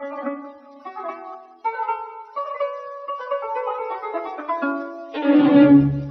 يا منية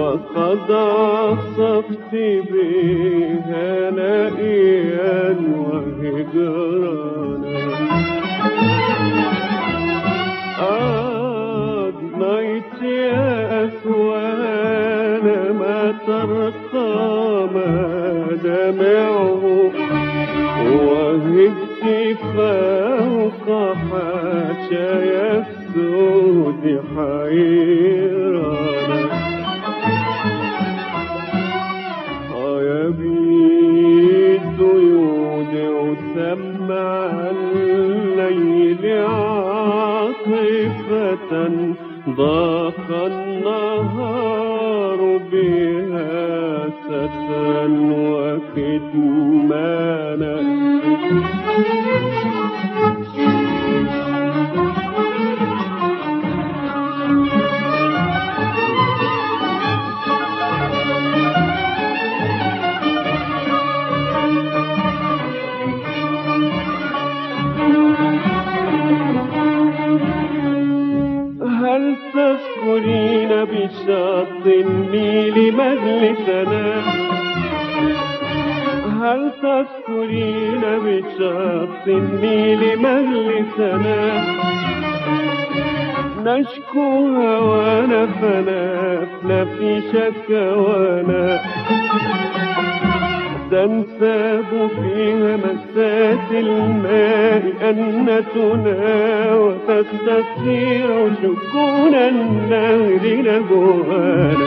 وقد عصفت بها نائيا وهجرانا. أضنيت يا أسوان ما ترقى ما دمعه وهبت فوق حاشايا السود حيرانا. يا بيت يودع سمع الليل عاطفة ضاق النهار بها سترا وكتمانا هل تذكرين بشط النيل مجلسنا؟ هل تذكرين بشط النيل مجلسنا نشكو هوانا فنفنا في شكوانا تنساب فيها مسات الماء أنتنا وتستثير شكون النهر نجوانا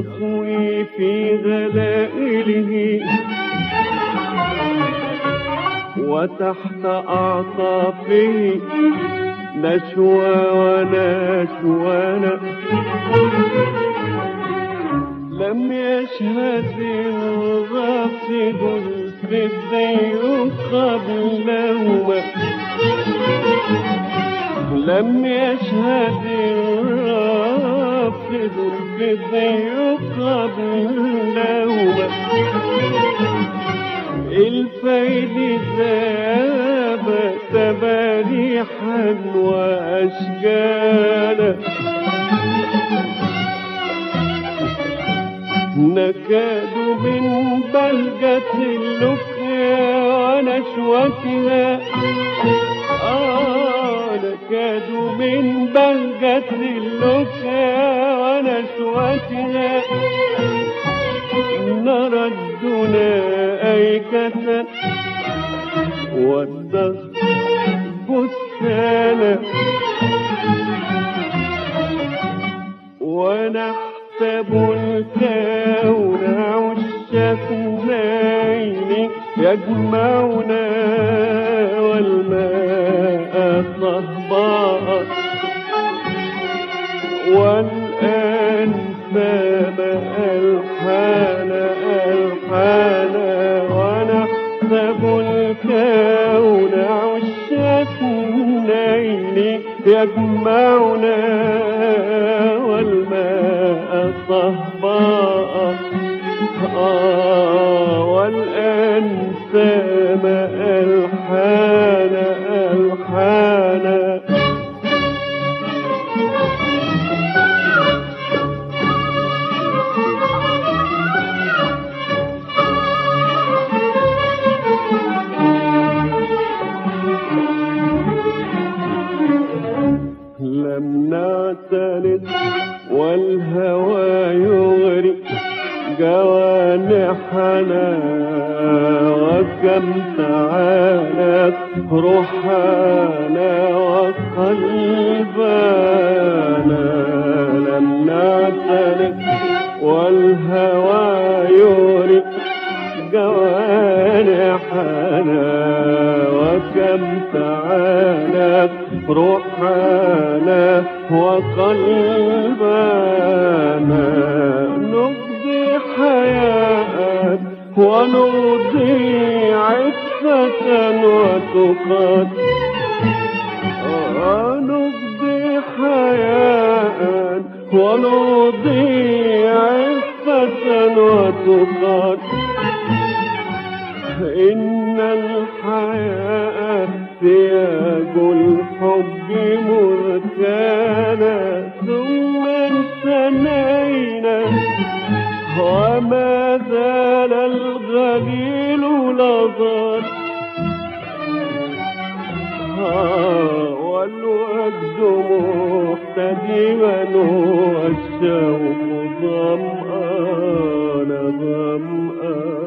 يطوي في غلائله. وتحت أعطافه نشوى ونشوانا لم يشهد الغاصب الفدي قبلهما. لم يشهد الرافض الفدي قبلهما الفيل ذاب تباريحا وأشجانا نكاد من بلجة اللقيا. ونشوتها آه نكاد من بلجة اللقيا ونشوتها نرى الدنا أيكة والدهر بستانا ونحسب الكون يجمعنا والماء صهباء والآن سام ألحان ألحان ونحسب الكون عش اثنين يجمعنا والماء صهباء السند والهوى يغري جوانحنا وكم تعالت روحنا وقلبنا لم نعترف والهوى يغري جوانحنا وكم تعالت روحنا وقلبنا نقضي حياة ونرضي عفة وتقات نقضي حياة ونرضي عفة وتقات إن الحياة سياج الحب مركانا ثم انثنينا. وما زال الغليل لظى والوجد محتدما والشوق ظمآن ظمآن